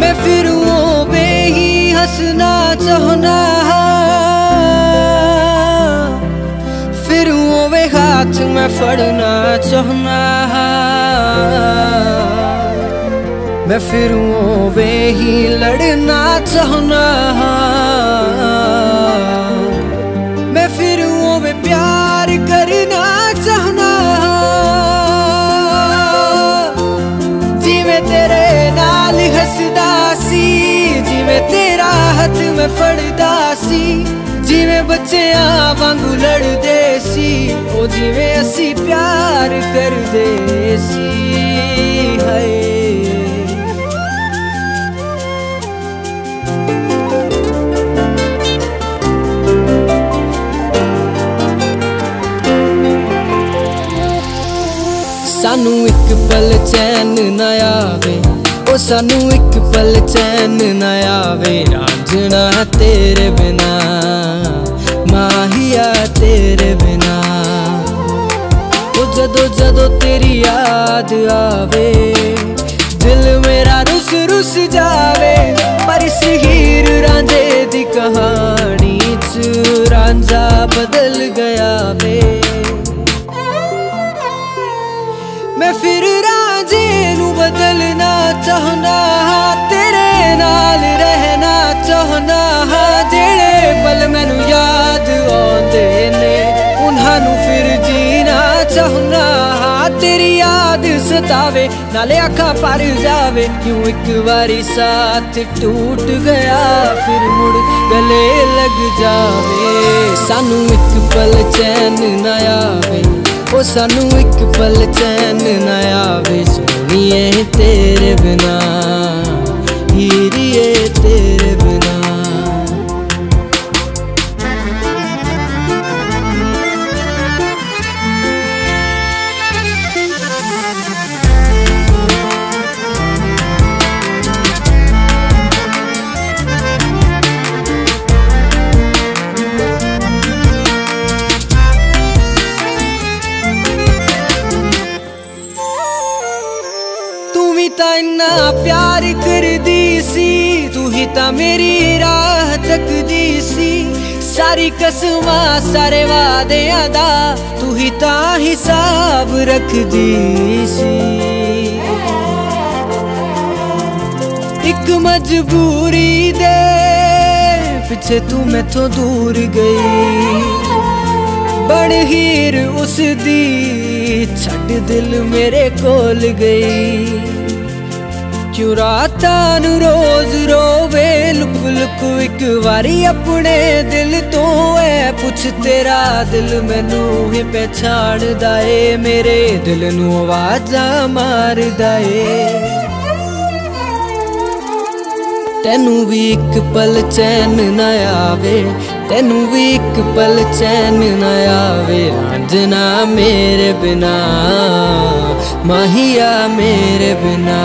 मैं फिर वो बेही हंसना ਚਾਹਨਾ ਫਿਰ ਹੋਵੇ ਹੱਥ ਮੈਂ ਫੜਨਾ ਚਾਹਨਾ ਮੈਂ ਫਿਰ ਹੋਵੇ ਹੀ ਲੜਨਾ ਚਾਹਨਾ ਹੱਥ ਮੈਂ ਫੜਦਾ ਸੀ। ਜਿਵੇਂ ਬੱਚਿਆਂ ਵਾਂਗੂ ਲੜਦੇ ਸੀ। ਉਹ ਜਿਵੇਂ ਅਸੀਂ ਪਿਆਰ ਕਰਦੇ ਸੀ। ਹਾਏ। ਸਾਨੂੰ ਇੱਕ ਪਲ ਚੈਨ ਨਾ ਆਵੇ। ਉਹ ਸਾਨੂੰ ਇੱਕ ਪਲ ਚੈਨ ਨਾ ਆਵੇ ਰਾਂਝਣਾ ਤੇਰੇ ਬਿਨਾ, ਮਾਹੀਆ ਤੇਰੇ ਬਿਨਾ। ਉਹ ਜਦੋਂ ਜਦੋਂ ਤੇਰੀ ਯਾਦ ਆਵੇ, ਦਿਲ ਮੇਰਾ ਰੁਸ ਰੁਸ ਜਾਵੇ। ਜੀਣਾ ਤੇਰੀ ਯਾਦ ਸਤਾਵੇ, ਨਾਲੇ ਅੱਖਾਂ ਭਰ ਜਾਵੇ, ਕਿਉਂ ਇੱਕ ਵਾਰੀ ਸਾਥ ਟੂਟ ਗਿਆ? ਫਿਰ ਮੁੜ ਗਲੇ ਲੱਗ ਜਾਵੇ। ਸਾਨੂੰ ਇੱਕ ਪਲ ਚੈਨ ਨਾ ਆਵੇ, ਉਹ ਸਾਨੂੰ ਇੱਕ ਪਲ ਚੈਨ ਨਾ ਆਵੇ। ਸੋਹਣੀਏ ਤੇਰੇ ਬਿਨਾ, ਹੀਰੀਏ ਤਾਂ ਇੰਨਾ ਪਿਆਰ ਕਰਦੀ ਸੀ, ਤੂੰ ਹੀ ਤਾਂ ਮੇਰੀ ਰਾਹ ਤੱਕਦੀ ਸੀ। ਸਾਰੀ ਕਸਮਾਂ ਸਾਰੇ ਵਾਅਦਿਆਂ ਦਾ ਤੂੰ ਹੀ ਤਾਂ ਹਿਸਾਬ ਰੱਖਦੀ ਸੀ। ਇੱਕ ਮਜਬੂਰੀ ਦੇ ਪਿੱਛੇ ਤੂੰ ਮੈਥੋਂ ਦੂਰ ਗਈ। ਬਣ ਹੀਰ ਉਸ ਦੀ ਛੱਡ ਦਿਲ ਮੇਰੇ ਕੋਲ ਗਈ। ਕਿਉਂ ਰਾਤਾਂ ਨੂੰ ਰੋਜ਼ ਰੋਵੇ। ਲੁਕ ਲੁਕ, ਇੱਕ ਵਾਰੀ ਆਪਣੇ ਦਿਲ ਤੋਂ ਐ ਪੁੱਛ, ਤੇਰਾ ਦਿਲ ਮੈਨੂੰ ਹੀ ਪਛਾਣਦਾ ਏ। ਮੇਰੇ ਦਿਲ ਨੂੰ ਆਵਾਜ਼ਾਂ ਮਾਰਦਾ ਏ। ਤੈਨੂੰ ਵੀ ਇੱਕ ਪਲ ਚੈਨ ਨਾ ਆਵੇ। ਤੈਨੂੰ ਵੀ ਇੱਕ ਪਲ ਚੈਨ ਨਾ ਆਵੇ। ਰਾਂਝਣਾ ਮੇਰੇ ਬਿਨਾ। ਮਾਹੀਆ ਮੇਰੇ ਬਿਨਾ।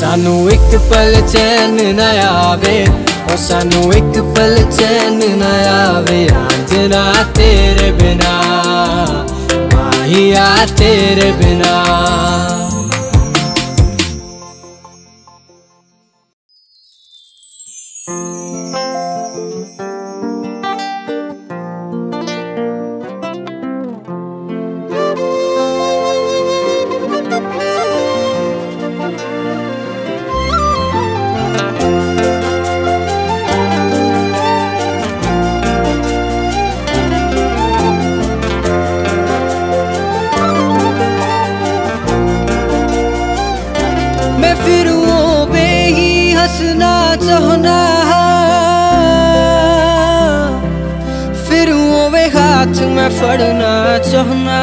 ਸਾਨੂੰ ਇੱਕ ਪਲ ਚੈਨ ਨਾ ਆਵੇ, ਉਹ ਸਾਨੂੰ ਇੱਕ ਪਲ ਚੈਨ ਨਾ ਆਵੇ ਰਾਂਝਣਾ ਤੇਰੇ ਬਿਨਾ। ਮਾਹੀਆ ਤੇਰੇ ਬਿਨਾ। हंसना चाहना फिर वो वे हाथ में फड़ना चाहना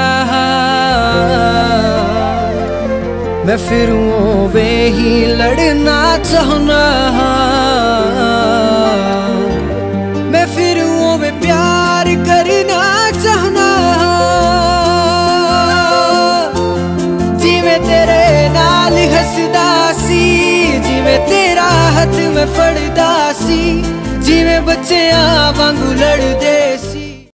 मैं फिर वो वे ही लड़ना चाहना ਹੱਥ ਮੈਂ ਫੜਦਾ ਸੀ। ਜਿਵੇਂ ਬੱਚਿਆਂ ਵਾਂਗੂ ਲੜਦੇ